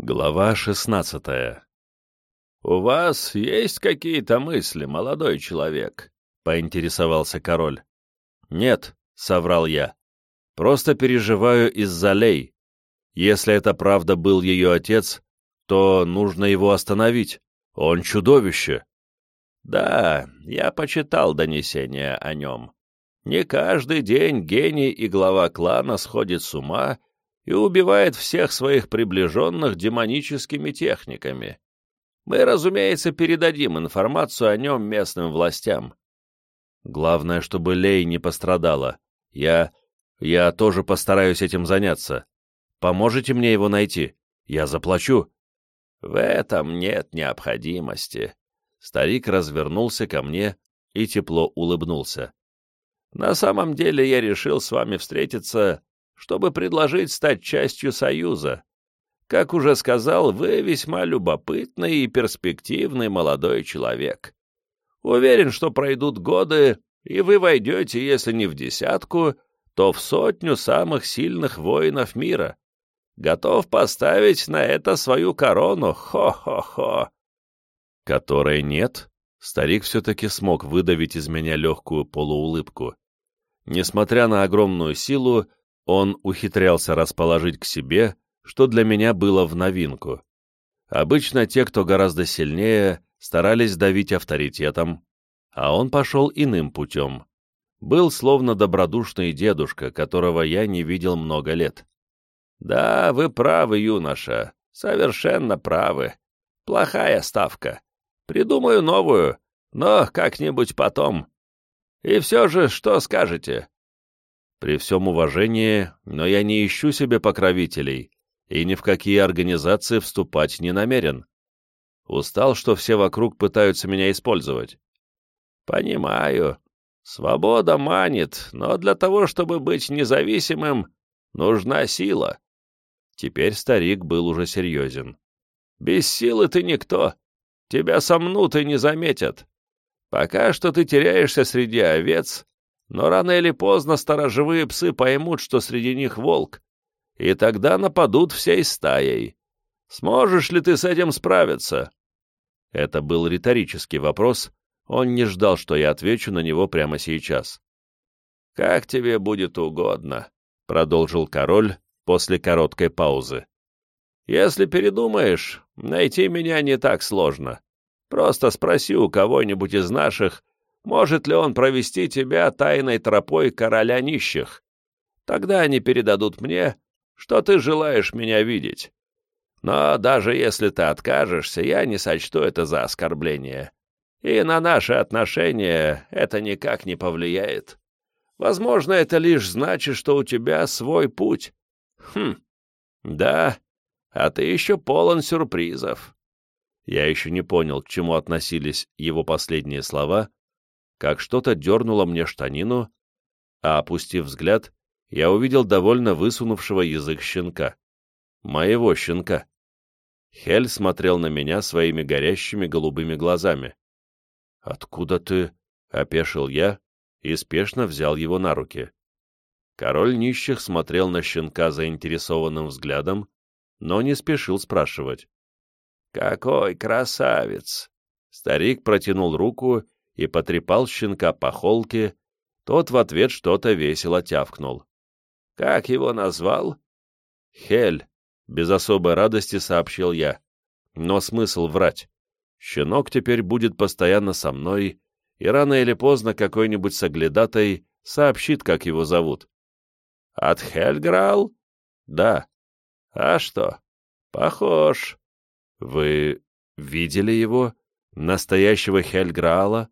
Глава шестнадцатая «У вас есть какие-то мысли, молодой человек?» — поинтересовался король. «Нет», — соврал я. «Просто переживаю из-за Лей. Если это правда был ее отец, то нужно его остановить. Он чудовище». «Да, я почитал донесения о нем. Не каждый день гений и глава клана сходит с ума и убивает всех своих приближенных демоническими техниками. Мы, разумеется, передадим информацию о нем местным властям. Главное, чтобы Лей не пострадала. Я... я тоже постараюсь этим заняться. Поможете мне его найти? Я заплачу. В этом нет необходимости. Старик развернулся ко мне и тепло улыбнулся. На самом деле я решил с вами встретиться чтобы предложить стать частью Союза. Как уже сказал, вы весьма любопытный и перспективный молодой человек. Уверен, что пройдут годы, и вы войдете, если не в десятку, то в сотню самых сильных воинов мира. Готов поставить на это свою корону, хо-хо-хо. Которой нет, старик все-таки смог выдавить из меня легкую полуулыбку. Несмотря на огромную силу, он ухитрялся расположить к себе, что для меня было в новинку. Обычно те, кто гораздо сильнее, старались давить авторитетом, а он пошел иным путем. Был словно добродушный дедушка, которого я не видел много лет. «Да, вы правы, юноша, совершенно правы. Плохая ставка. Придумаю новую, но как-нибудь потом. И все же, что скажете? При всем уважении, но я не ищу себе покровителей и ни в какие организации вступать не намерен. Устал, что все вокруг пытаются меня использовать. Понимаю. Свобода манит, но для того, чтобы быть независимым, нужна сила. Теперь старик был уже серьезен. Без силы ты никто. Тебя сомнут и не заметят. Пока что ты теряешься среди овец, но рано или поздно сторожевые псы поймут, что среди них волк, и тогда нападут всей стаей. Сможешь ли ты с этим справиться?» Это был риторический вопрос, он не ждал, что я отвечу на него прямо сейчас. «Как тебе будет угодно», — продолжил король после короткой паузы. «Если передумаешь, найти меня не так сложно. Просто спроси у кого-нибудь из наших, может ли он провести тебя тайной тропой короля нищих? Тогда они передадут мне, что ты желаешь меня видеть. Но даже если ты откажешься, я не сочту это за оскорбление. И на наши отношения это никак не повлияет. Возможно, это лишь значит, что у тебя свой путь. Хм, да, а ты еще полон сюрпризов. Я еще не понял, к чему относились его последние слова, как что-то дернуло мне штанину, а, опустив взгляд, я увидел довольно высунувшего язык щенка. Моего щенка. Хель смотрел на меня своими горящими голубыми глазами. «Откуда ты?» — опешил я и спешно взял его на руки. Король нищих смотрел на щенка заинтересованным взглядом, но не спешил спрашивать. «Какой красавец!» Старик протянул руку и потрепал щенка по холке, тот в ответ что-то весело тявкнул. «Как его назвал?» «Хель», — без особой радости сообщил я. «Но смысл врать. Щенок теперь будет постоянно со мной, и рано или поздно какой-нибудь соглядатай сообщит, как его зовут». «От Хельграл?» «Да». «А что?» «Похож». «Вы видели его? Настоящего Хельграала?»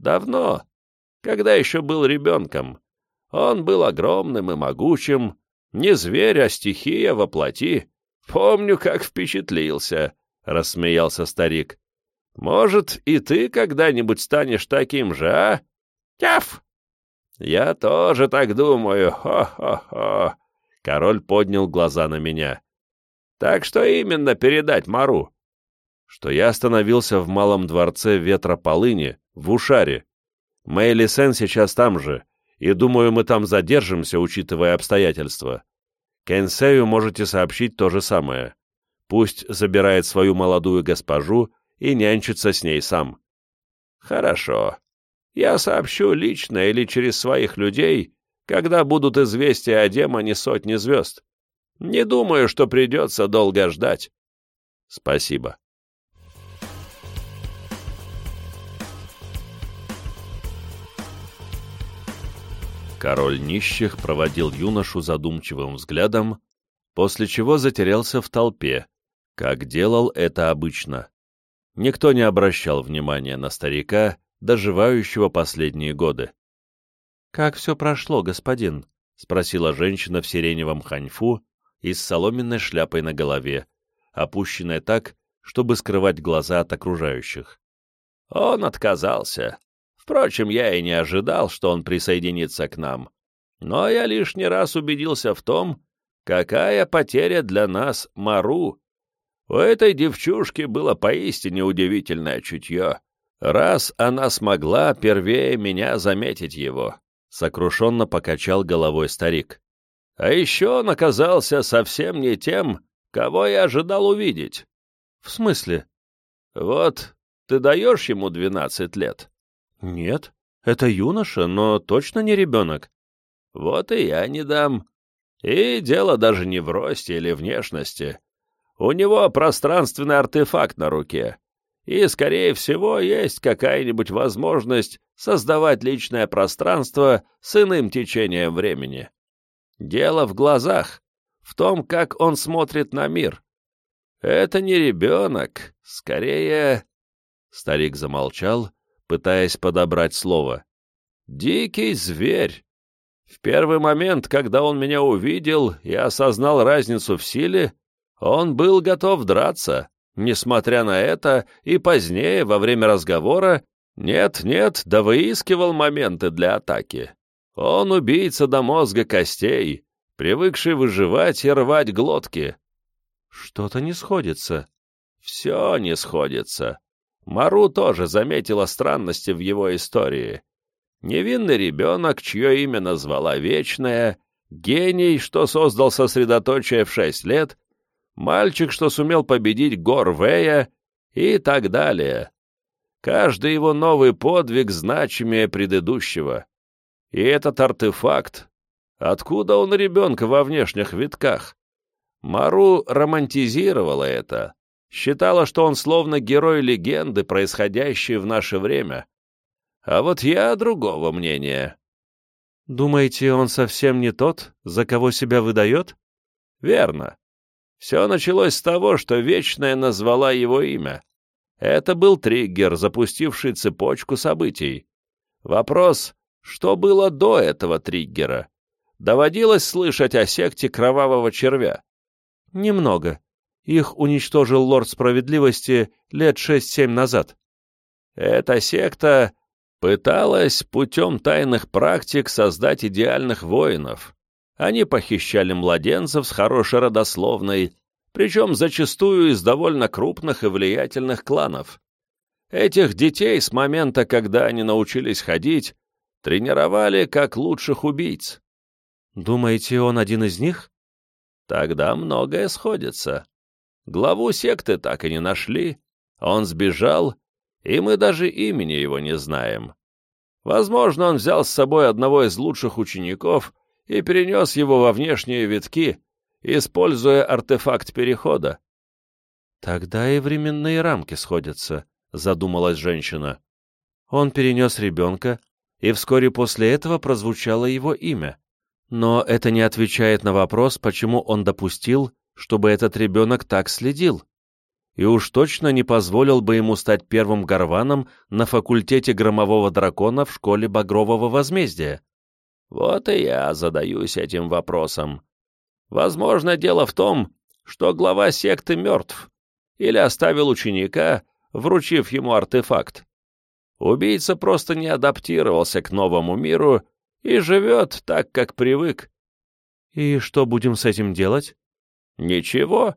Давно, когда еще был ребенком. Он был огромным и могучим, не зверь, а стихия во плоти. Помню, как впечатлился, — рассмеялся старик. Может, и ты когда-нибудь станешь таким же, а? Тяф! Я тоже так думаю, хо-хо-хо. Король поднял глаза на меня. Так что именно передать Мару? Что я остановился в малом дворце ветра полыни, в Ушаре. Мэйли Сен сейчас там же, и думаю, мы там задержимся, учитывая обстоятельства. Кенсею можете сообщить то же самое. Пусть забирает свою молодую госпожу и нянчится с ней сам. Хорошо. Я сообщу лично или через своих людей, когда будут известия о демоне сотни звезд. Не думаю, что придется долго ждать. Спасибо. Король нищих проводил юношу задумчивым взглядом, после чего затерялся в толпе, как делал это обычно. Никто не обращал внимания на старика, доживающего последние годы. «Как все прошло, господин?» — спросила женщина в сиреневом ханьфу и с соломенной шляпой на голове, опущенная так, чтобы скрывать глаза от окружающих. «Он отказался. Впрочем, я и не ожидал, что он присоединится к нам. Но я лишний раз убедился в том, какая потеря для нас Мару. У этой девчушки было поистине удивительное чутье, раз она смогла первее меня заметить его. Сокрушенно покачал головой старик. А еще он оказался совсем не тем, кого я ожидал увидеть. В смысле? Вот, ты даешь ему двенадцать лет? Нет, это юноша, но точно не ребенок. Вот и я не дам. И дело даже не в росте или внешности. У него пространственный артефакт на руке, и, скорее всего, есть какая-нибудь возможность создавать личное пространство с иным течением времени. Дело в глазах, в том, как он смотрит на мир. Это не ребенок, скорее... Старик замолчал, пытаясь подобрать слово. «Дикий зверь!» В первый момент, когда он меня увидел и осознал разницу в силе, он был готов драться, Несмотря на это, и позднее, во время разговора, нет-нет, да выискивал моменты для атаки. Он убийца до мозга костей, привыкший выживать и рвать глотки. Что-то не сходится. Все не сходится. Мару тоже заметила странности в его истории. Невинный ребенок, чье имя назвала Вечная, гений, что создал сосредоточие в шесть лет — мальчик, что сумел победить Горвея и так далее. Каждый его новый подвиг значимее предыдущего. И этот артефакт, откуда он ребенка во внешних витках? Мару романтизировала это, считала, что он словно герой легенды, происходящей в наше время. А вот я другого мнения. Думаете, он совсем не тот, за кого себя выдает? Верно. Все началось с того, что Вечная назвала его имя. Это был триггер, запустивший цепочку событий. Вопрос, что было до этого триггера? Доводилось слышать о секте Кровавого Червя? Немного. Их уничтожил Лорд Справедливости лет шесть-семь назад. Эта секта пыталась путем тайных практик создать идеальных воинов, они похищали младенцев с хорошей родословной, причем зачастую из довольно крупных и влиятельных кланов. Этих детей с момента, когда они научились ходить, тренировали как лучших убийц. Думаете, он один из них? Тогда многое сходится. Главу секты так и не нашли, он сбежал, и мы даже имени его не знаем. Возможно, он взял с собой одного из лучших учеников и перенес его во внешние витки, используя артефакт перехода. «Тогда и временные рамки сходятся», — задумалась женщина. Он перенес ребенка, и вскоре после этого прозвучало его имя. Но это не отвечает на вопрос, почему он допустил, чтобы этот ребенок так следил. И уж точно не позволил бы ему стать первым горваном на факультете громового дракона в школе Багрового возмездия. Вот и я задаюсь этим вопросом. Возможно, дело в том, что глава секты мертв или оставил ученика, вручив ему артефакт. Убийца просто не адаптировался к новому миру и живет так, как привык. И что будем с этим делать? Ничего.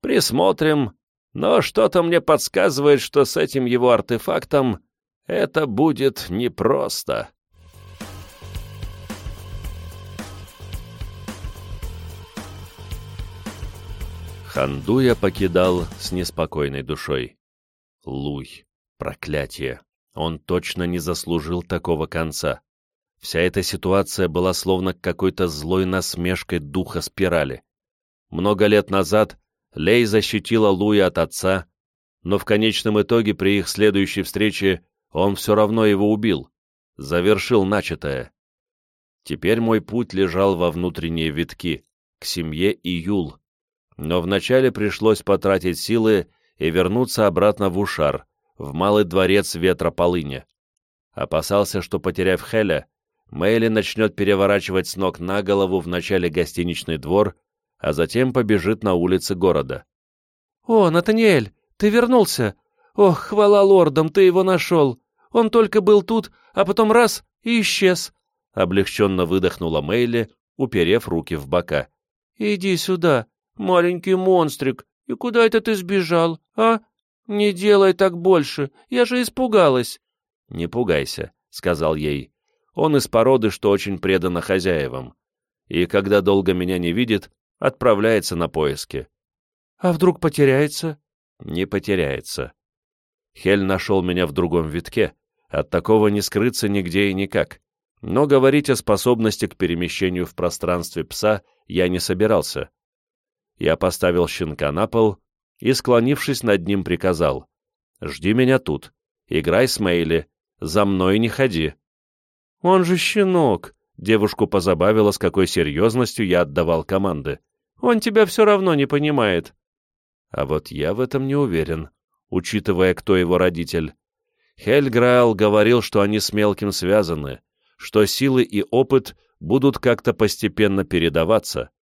Присмотрим, но что-то мне подсказывает, что с этим его артефактом это будет непросто. Ханду я покидал с неспокойной душой. Луй, проклятие, он точно не заслужил такого конца. Вся эта ситуация была словно какой-то злой насмешкой духа спирали. Много лет назад Лей защитила Луя от отца, но в конечном итоге при их следующей встрече он все равно его убил, завершил начатое. Теперь мой путь лежал во внутренние витки, к семье и Юл, но вначале пришлось потратить силы и вернуться обратно в Ушар, в малый дворец ветра полыни. Опасался, что, потеряв Хеля, Мэйли начнет переворачивать с ног на голову вначале гостиничный двор, а затем побежит на улицы города. «О, Натаниэль, ты вернулся! Ох, хвала лордам, ты его нашел! Он только был тут, а потом раз — и исчез!» Облегченно выдохнула Мэйли, уперев руки в бока. «Иди сюда, маленький монстрик, и куда это ты сбежал, а? Не делай так больше, я же испугалась!» «Не пугайся», — сказал ей. «Он из породы, что очень предана хозяевам, и когда долго меня не видит, отправляется на поиски». «А вдруг потеряется?» «Не потеряется». Хель нашел меня в другом витке, от такого не скрыться нигде и никак, но говорить о способности к перемещению в пространстве пса я не собирался. Я поставил щенка на пол и, склонившись над ним, приказал. «Жди меня тут. Играй с Мейли. За мной не ходи». «Он же щенок!» — девушку позабавило, с какой серьезностью я отдавал команды. «Он тебя все равно не понимает». А вот я в этом не уверен, учитывая, кто его родитель. Хельграал говорил, что они с мелким связаны, что силы и опыт будут как-то постепенно передаваться.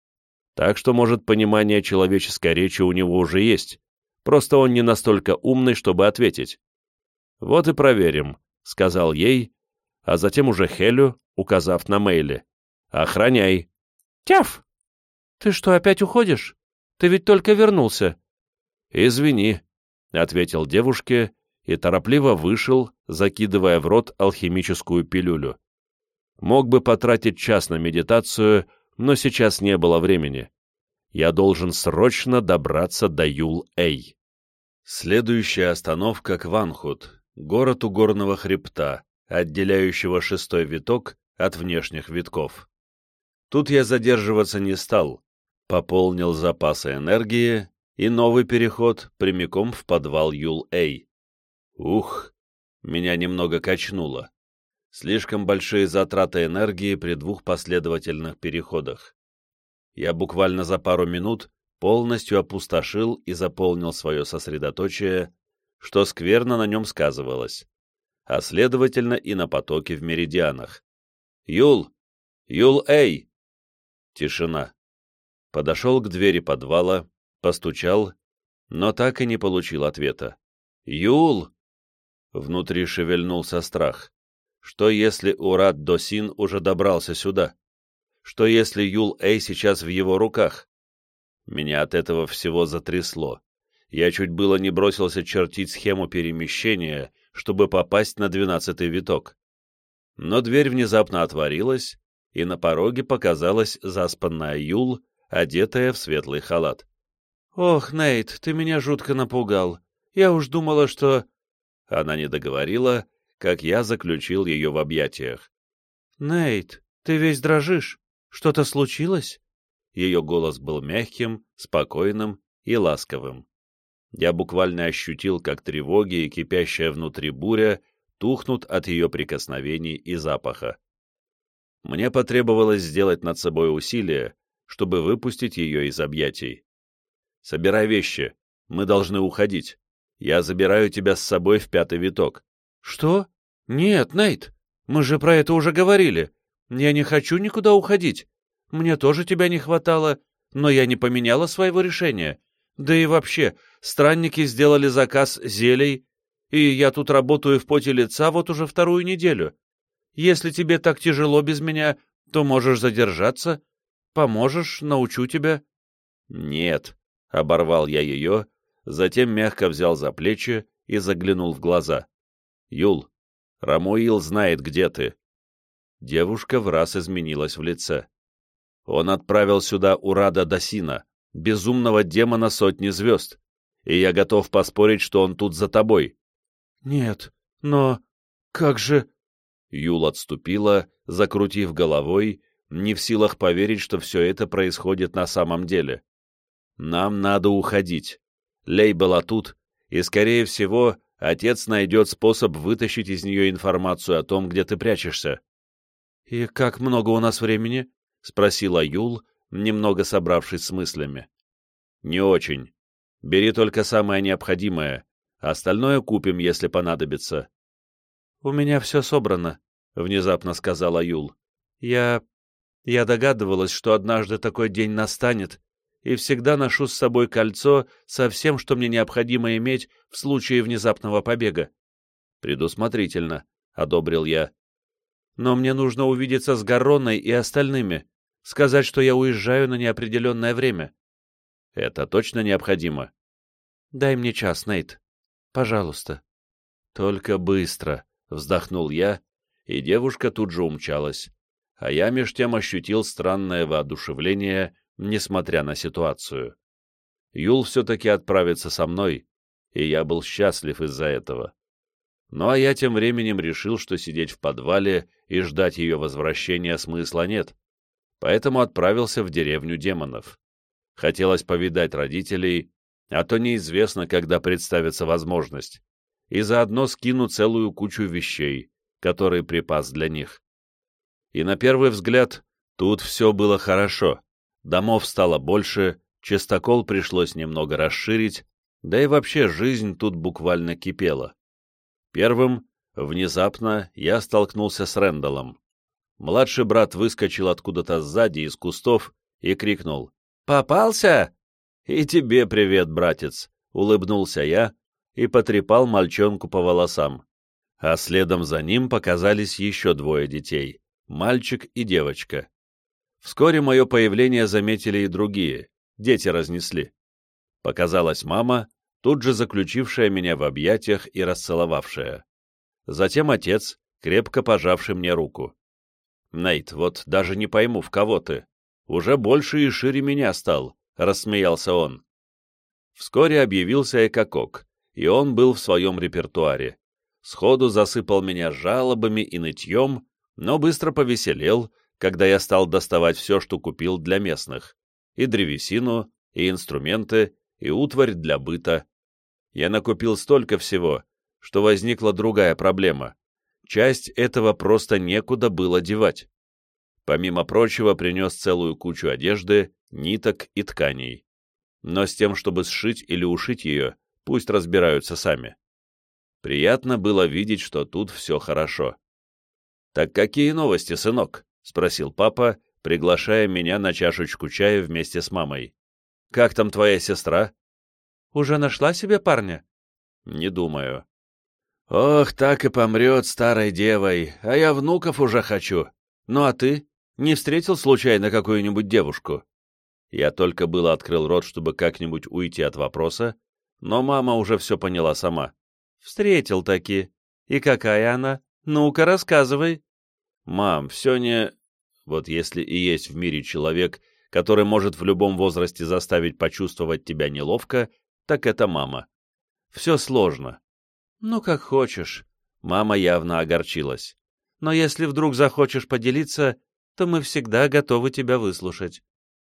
Так что, может, понимание человеческой речи у него уже есть, просто он не настолько умный, чтобы ответить. «Вот и проверим», — сказал ей, а затем уже Хелю, указав на мейле. «Охраняй». «Тяф! Ты что, опять уходишь? Ты ведь только вернулся». «Извини», — ответил девушке и торопливо вышел, закидывая в рот алхимическую пилюлю. Мог бы потратить час на медитацию, но сейчас не было времени. Я должен срочно добраться до Юл-Эй. Следующая остановка — Кванхут, город у горного хребта, отделяющего шестой виток от внешних витков. Тут я задерживаться не стал, пополнил запасы энергии и новый переход прямиком в подвал Юл-Эй. Ух, меня немного качнуло. Слишком большие затраты энергии при двух последовательных переходах. Я буквально за пару минут полностью опустошил и заполнил свое сосредоточие, что скверно на нем сказывалось, а следовательно и на потоке в меридианах. «Юл! Юл, эй!» Тишина. Подошел к двери подвала, постучал, но так и не получил ответа. «Юл!» Внутри шевельнулся страх. Что если Урат Досин уже добрался сюда? Что если Юл Эй сейчас в его руках? Меня от этого всего затрясло. Я чуть было не бросился чертить схему перемещения, чтобы попасть на двенадцатый виток. Но дверь внезапно отворилась, и на пороге показалась заспанная Юл, одетая в светлый халат. «Ох, Нейт, ты меня жутко напугал. Я уж думала, что...» Она не договорила, как я заключил ее в объятиях. «Нейт, ты весь дрожишь. Что-то случилось?» Ее голос был мягким, спокойным и ласковым. Я буквально ощутил, как тревоги и кипящая внутри буря тухнут от ее прикосновений и запаха. Мне потребовалось сделать над собой усилие, чтобы выпустить ее из объятий. «Собирай вещи. Мы должны уходить. Я забираю тебя с собой в пятый виток». «Что? «Нет, Нейт, мы же про это уже говорили. Я не хочу никуда уходить. Мне тоже тебя не хватало, но я не поменяла своего решения. Да и вообще, странники сделали заказ зелий, и я тут работаю в поте лица вот уже вторую неделю. Если тебе так тяжело без меня, то можешь задержаться. Поможешь, научу тебя». «Нет», — оборвал я ее, затем мягко взял за плечи и заглянул в глаза. «Юл, Рамуил знает, где ты». Девушка в раз изменилась в лице. «Он отправил сюда Урада Досина. безумного демона сотни звезд, и я готов поспорить, что он тут за тобой. Нет, но как же... Юл отступила, закрутив головой, не в силах поверить, что все это происходит на самом деле. Нам надо уходить. Лей была тут, и, скорее всего, отец найдет способ вытащить из нее информацию о том, где ты прячешься. — И как много у нас времени? — спросила Юл, немного собравшись с мыслями. — Не очень. Бери только самое необходимое, остальное купим, если понадобится. — У меня все собрано, — внезапно сказала Юл. — Я... я догадывалась, что однажды такой день настанет, и всегда ношу с собой кольцо со всем, что мне необходимо иметь в случае внезапного побега. Предусмотрительно, — одобрил я. Но мне нужно увидеться с Гарроной и остальными, сказать, что я уезжаю на неопределенное время. Это точно необходимо? Дай мне час, Нейт. Пожалуйста. Только быстро, — вздохнул я, и девушка тут же умчалась, а я меж тем ощутил странное воодушевление, несмотря на ситуацию. Юл все-таки отправится со мной, и я был счастлив из-за этого. Ну а я тем временем решил, что сидеть в подвале и ждать ее возвращения смысла нет, поэтому отправился в деревню демонов. Хотелось повидать родителей, а то неизвестно, когда представится возможность, и заодно скину целую кучу вещей, которые припас для них. И на первый взгляд тут все было хорошо, домов стало больше, чистокол пришлось немного расширить, да и вообще жизнь тут буквально кипела. Первым, внезапно, я столкнулся с Рэндаллом. Младший брат выскочил откуда-то сзади из кустов и крикнул «Попался?» «И тебе привет, братец!» — улыбнулся я и потрепал мальчонку по волосам. А следом за ним показались еще двое детей — мальчик и девочка. Вскоре мое появление заметили и другие, дети разнесли. Показалась мама, тут же заключившая меня в объятиях и расцеловавшая. Затем отец, крепко пожавший мне руку. «Нейт, вот даже не пойму, в кого ты. Уже больше и шире меня стал», — рассмеялся он. Вскоре объявился Экокок, и он был в своем репертуаре. Сходу засыпал меня жалобами и нытьем, но быстро повеселел, когда я стал доставать все, что купил для местных, и древесину, и инструменты, и утварь для быта. Я накупил столько всего, что возникла другая проблема. Часть этого просто некуда было девать. Помимо прочего, принес целую кучу одежды, ниток и тканей. Но с тем, чтобы сшить или ушить ее, пусть разбираются сами. Приятно было видеть, что тут все хорошо. «Так какие новости, сынок?» — спросил папа, приглашая меня на чашечку чая вместе с мамой. «Как там твоя сестра?» «Уже нашла себе парня?» «Не думаю». «Ох, так и помрет старой девой, а я внуков уже хочу. Ну а ты? Не встретил случайно какую-нибудь девушку?» Я только было открыл рот, чтобы как-нибудь уйти от вопроса, но мама уже все поняла сама. «Встретил таки. И какая она? Ну-ка, рассказывай». «Мам, все не...» Вот если и есть в мире человек, который может в любом возрасте заставить почувствовать тебя неловко, так это мама. Все сложно. Ну, как хочешь. Мама явно огорчилась. Но если вдруг захочешь поделиться, то мы всегда готовы тебя выслушать.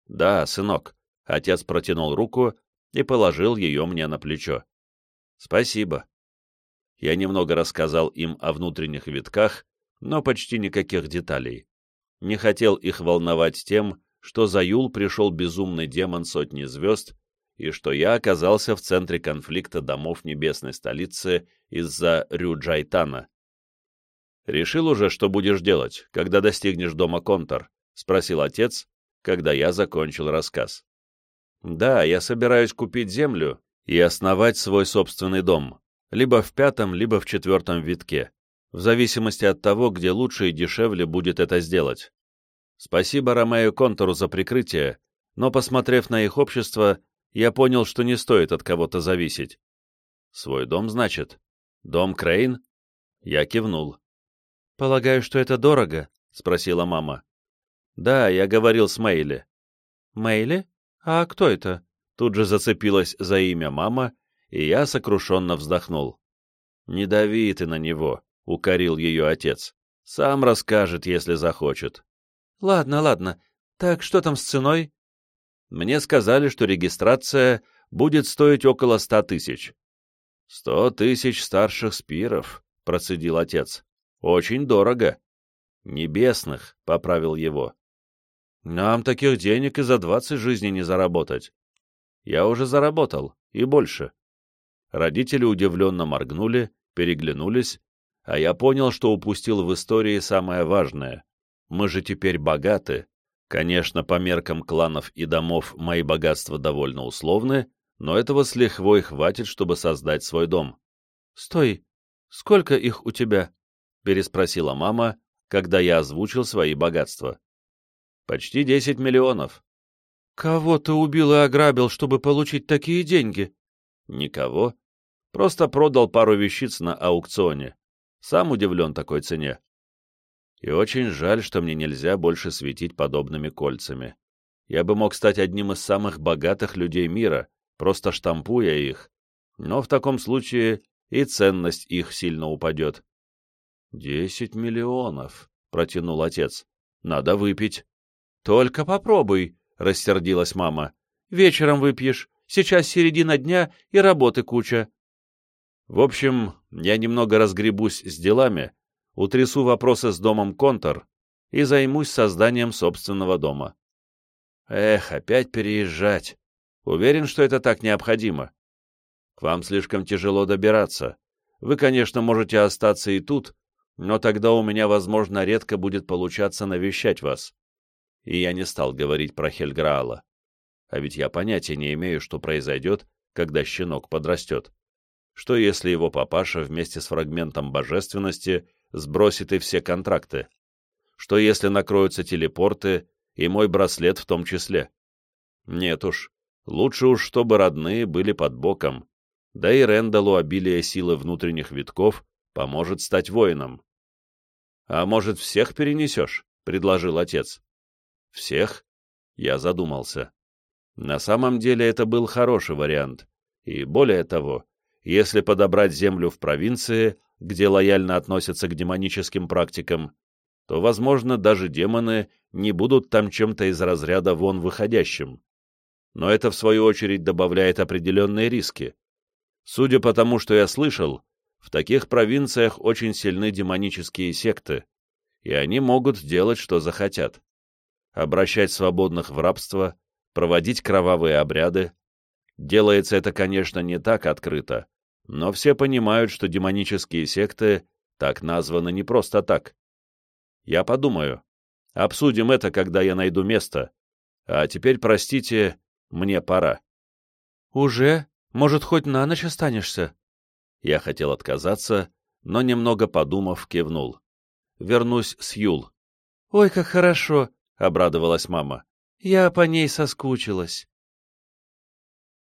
Да, сынок. Отец протянул руку и положил ее мне на плечо. Спасибо. Я немного рассказал им о внутренних витках, но почти никаких деталей. Не хотел их волновать тем, что за Юл пришел безумный демон сотни звезд, и что я оказался в центре конфликта домов небесной столицы из-за Рюджайтана. «Решил уже, что будешь делать, когда достигнешь дома Контор?» — спросил отец, когда я закончил рассказ. «Да, я собираюсь купить землю и основать свой собственный дом, либо в пятом, либо в четвертом витке в зависимости от того, где лучше и дешевле будет это сделать. Спасибо Ромео Контору за прикрытие, но, посмотрев на их общество, я понял, что не стоит от кого-то зависеть. Свой дом, значит? Дом Крейн? Я кивнул. «Полагаю, что это дорого?» — спросила мама. «Да, я говорил с Мэйли». «Мэйли? «А кто это?» Тут же зацепилась за имя мама, и я сокрушенно вздохнул. «Не дави ты на него», — укорил ее отец. «Сам расскажет, если захочет». «Ладно, ладно. Так что там с ценой?» Мне сказали, что регистрация будет стоить около ста тысяч. «Сто тысяч старших спиров», — процедил отец. «Очень дорого». «Небесных», — поправил его. «Нам таких денег и за двадцать жизней не заработать». «Я уже заработал, и больше». Родители удивленно моргнули, переглянулись, а я понял, что упустил в истории самое важное. Мы же теперь богаты. Конечно, по меркам кланов и домов мои богатства довольно условны, но этого с лихвой хватит, чтобы создать свой дом. «Стой! Сколько их у тебя?» — переспросила мама, когда я озвучил свои богатства. «Почти десять миллионов». «Кого ты убил и ограбил, чтобы получить такие деньги?» «Никого. Просто продал пару вещиц на аукционе. Сам удивлен такой цене. И очень жаль, что мне нельзя больше светить подобными кольцами. Я бы мог стать одним из самых богатых людей мира, просто штампуя их, но в таком случае и ценность их сильно упадет. «Десять миллионов», — протянул отец. «Надо выпить». «Только попробуй», — рассердилась мама. «Вечером выпьешь. Сейчас середина дня и работы куча». В общем, я немного разгребусь с делами, утрясу вопросы с домом Контор и займусь созданием собственного дома. Эх, опять переезжать. Уверен, что это так необходимо. К вам слишком тяжело добираться. Вы, конечно, можете остаться и тут, но тогда у меня, возможно, редко будет получаться навещать вас. И я не стал говорить про Хельграала. А ведь я понятия не имею, что произойдет, когда щенок подрастет. Что если его папаша вместе с фрагментом божественности сбросит и все контракты? Что если накроются телепорты, и мой браслет в том числе? Нет уж, Лучше уж, чтобы родные были под боком, да и Рэндаллу обилие силы внутренних витков поможет стать воином. — А может, всех перенесешь? — предложил отец. — Всех? Я задумался. На самом деле это был хороший вариант. И более того, если подобрать землю в провинции, где лояльно относятся к демоническим практикам, то, возможно, даже демоны не будут там чем-то из разряда вон выходящим но это, в свою очередь, добавляет определенные риски. Судя по тому, что я слышал, в таких провинциях очень сильны демонические секты, и они могут делать, что захотят. Обращать свободных в рабство, проводить кровавые обряды. Делается это, конечно, не так открыто, но все понимают, что демонические секты так названы не просто так. Я подумаю. Обсудим это, когда я найду место. А теперь, простите, мне пора. Уже? Может, хоть на ночь останешься? Я хотел отказаться, но, немного подумав, кивнул. Вернусь с Юл. Ой, как хорошо, — обрадовалась мама. Я по ней соскучилась.